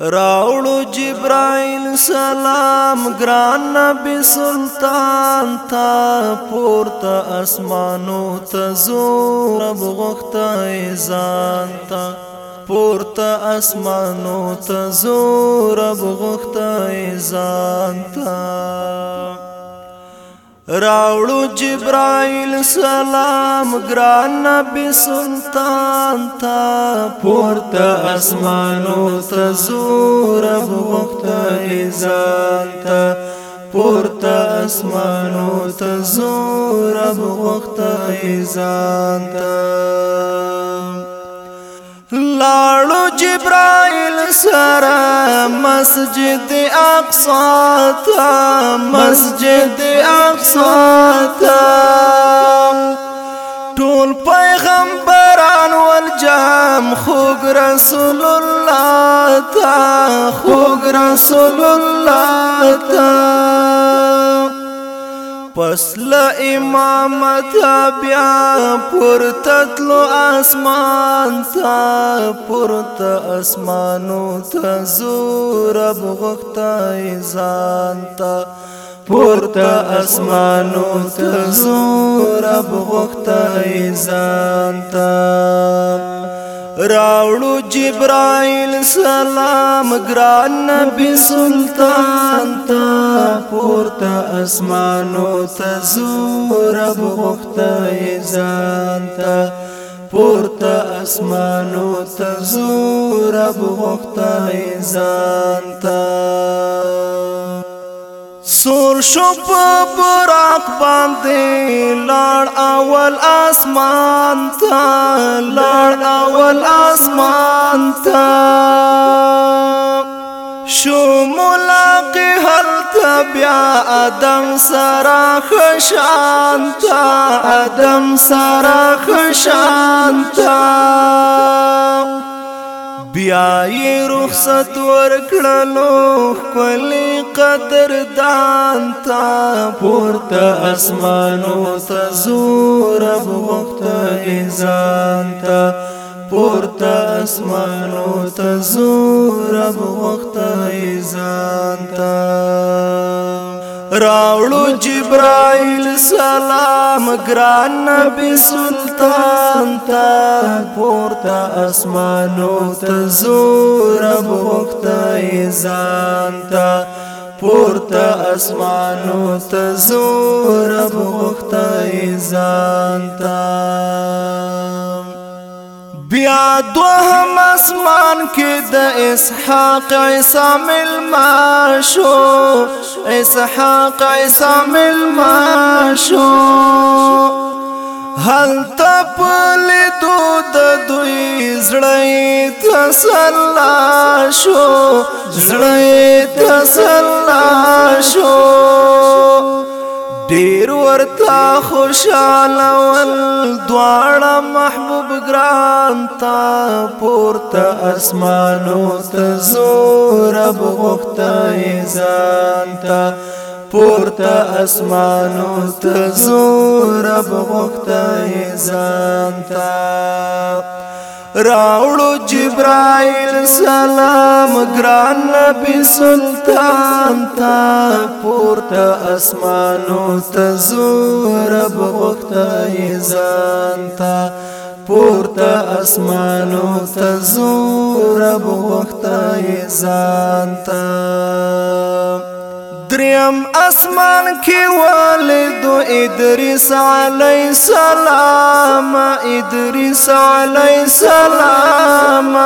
راوړو جبرائیل سلام ګران نبی سلطان تا پورته اسمانو ته زور بغخته ځان تا پورته اسمانو ته زور بغخته ځان تا راوړو جبرائیل سلام ګران نبی سلطان تا پورته اسمانو ته زور وخت ایزان تا پورته اسمانو ته زور وخت ایزان تا لاړو جبرائیل سرا مسجد اقصا تا مسجد اقصا تا ټول پیغمبران والجام خوګ رسول الله تا خوګ رسول الله تا پسل امامت بیا پورته تلو اسمان تا پورته اسمانو ته زور بغختای ځان تا پورته اسمانو ته زور بغختای ځان تا راولو جبرائيل سلام گران نبی سلطان تا پورتا اسمانو ته زورب غفتا ځان تا پورتا اسمانو ته زورب غفتا ځان تا سور شپ براق باندې لړ اول اسمان ته لړ اول اسمان ته شو ملاق هل ته بیا ادم سرا خشان ته ادم سرا خشان ته بیا یې رخصت ورکړلو کلی قدر دانتا تا اسمانو تزور اب وقت ازانتا تا اسمانو تزور اب وقت ازانتا راوړو جبرائیل سلام ګران نبی سلطان تا پورته اسمانو ته زور بوخته ځان تا پورته اسمانو ته زور بوخته ځان تا بیا دوهم اسمان کې د اسحاق عیسی ملما شو اسحاق عیسی ملما شو هل تپل دود دوی زړی تسلا شو زړی تسلا شو ډیر ورته خوشاله ول دوارا محبوب ګران تا پورته اسمانو ته زور اب غخته ځان تا پورته اسمانو ته زور اب غخته ځان تا راوړو جبرائیل سلام ګران نبی سلطان تا پورته اسمانو ته زورب وخته ځان تا پورته اسمانو ته زورب وخته ځان تا دریم اسمان کې والد إدريس عليه السلام إدريس عليه السلام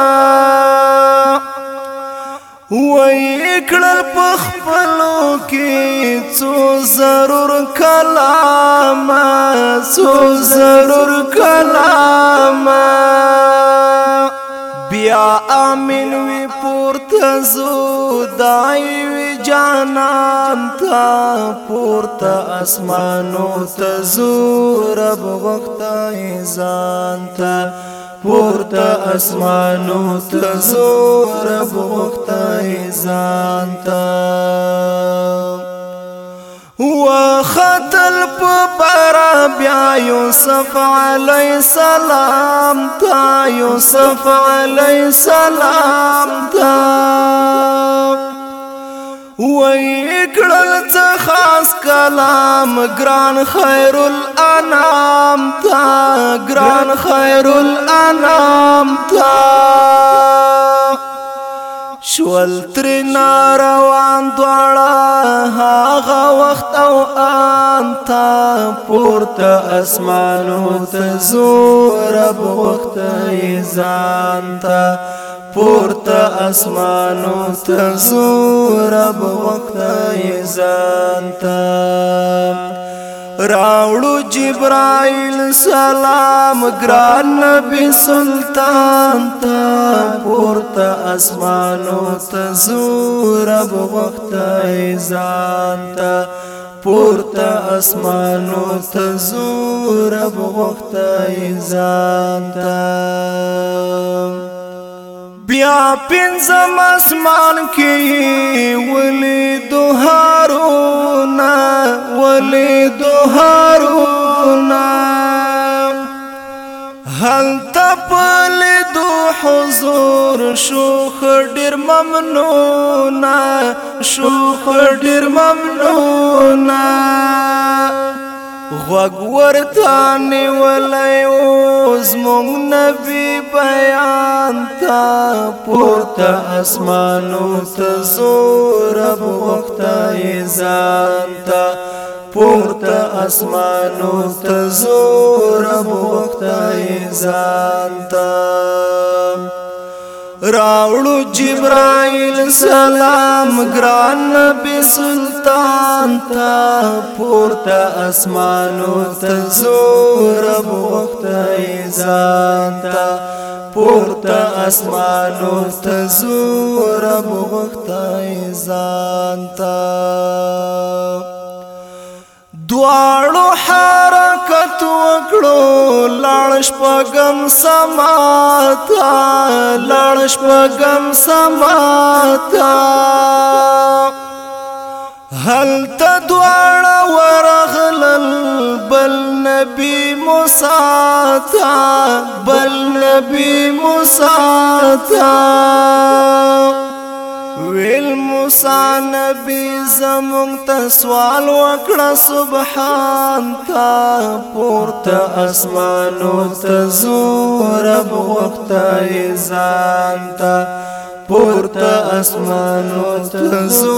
ويکړل پخپلو کې څو ضرور کلام څو ضرور کلام یا امین وی پورته زو دای وی جانان تا پورته اسمانو ته زو رب وخت ایزان تا پورته اسمانو ته زو رب وخت ایزان تا بیا یوسف علی سلام تا یوسف علی سلام تا و کړل څه خاص کلام ګران خیر الانام تا ګران خیر الانام تا شول تر ناروان دواړه هاغه وخت او انت پورته اسمانو ته زور اب وخت ایزان ته پورته اسمانو ته زور اب وخت ایزان ته راوړو جبرائیل سلام ګران نبی سلطان ته پورته اسمانو ته زور اب وخت ایزان ته پورته اسمانو ته زور اب وخت ایزان ته بیا پنځم اسمان کې ولې دوهارونه ولې دوهارونه هل تپل دو حضور شو خډیر ممنونه شو خډیر ممنونه غوګ ورته نیولای اوس مون نبی بیان تا پورته اسمانو ته زور ابو وخت ایزان تا پورته اسمانو ته زور ابو وخت ایزان تا راوړو جبرائیل سلام ګران نبی سلطان تا پورته اسمانو ته زور ابو وخت ایزان تا پورته اسمانو ته زور ابو وخت ایزان تا دواړو حر وکړو لړش پغم سماتا لړش پغم سماتا هل تدوار ورغل بل نبی موسی بل نبی موسی موسى نبی زمون تسوال وکړه سبحان تا پورته اسمانو تزو رب وخت ایزان تا پورته اسمانو تزو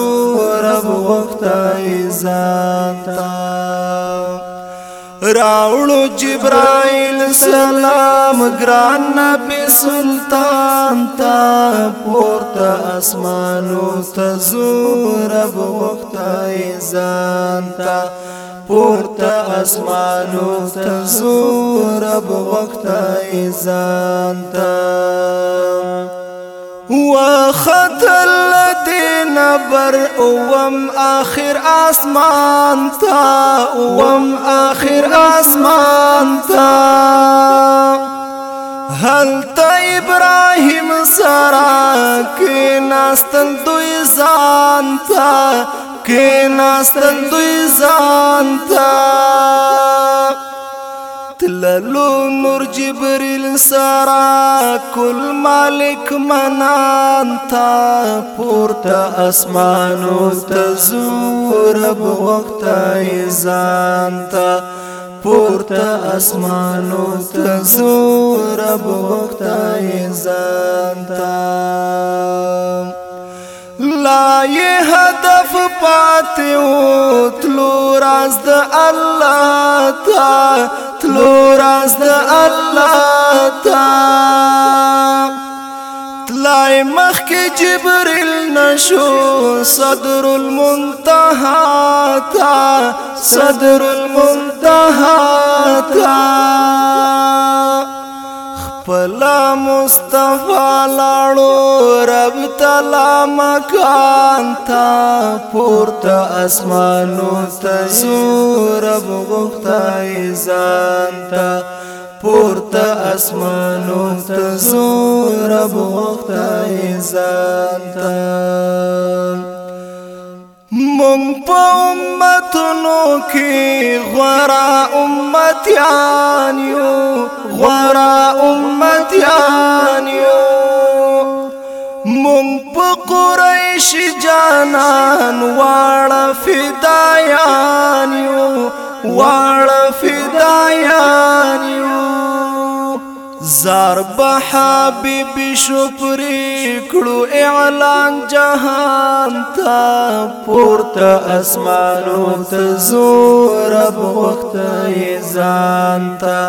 رب وخت ایزان تا راوړو جبرائیل سلام ګران نبی سلطان تا پورته اسمانو ته زورب وخت ایزان تا پورته اسمانو ته زورب وخت ایزان تا وخط الذين بر اوم آخر آسمان تا اوم آخر آسمان تا هل تا ابراهيم سرا كي ناستن دوي زان تا كي ناستن دوي زان تا تللو نور جبريل سارا كل مالك منان تا پورتا اسمانو تزور بوقت ایزان تا پورتا اسمانو تزور بوقت ایزان تا لا یې هدف پاتې او تلو راز د الله تا تلو راز د الله تا تلای مخ کې جبريل نشو صدر المنتها تا صدر المنتها تا خپل مصطفی لاړو رب تعالی مکان تا پورته اسمانو ته رب غوښتای ځان تا پورته اسمانو ته رب غوښتای ځان تا مم په امتونو کې غورا امتیان یو غورا امتیان یو مونږ په قریش جانان واړه فدایان یو واړه فدایان یو زار به حبیب شکر کړو اعلان جهان تا پورته اسمانو ته زور اب وخت ځان ته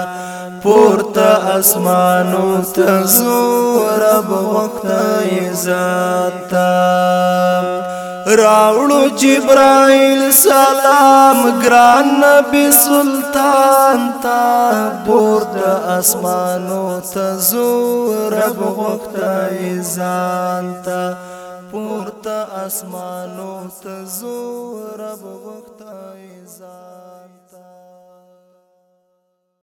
پورته اسمانو ته زو رب وخت عزت راولو جبرائیل سلام گران نبی سلطان تا پورته اسمانو ته زو رب وخت عزت پورته اسمانو ته رب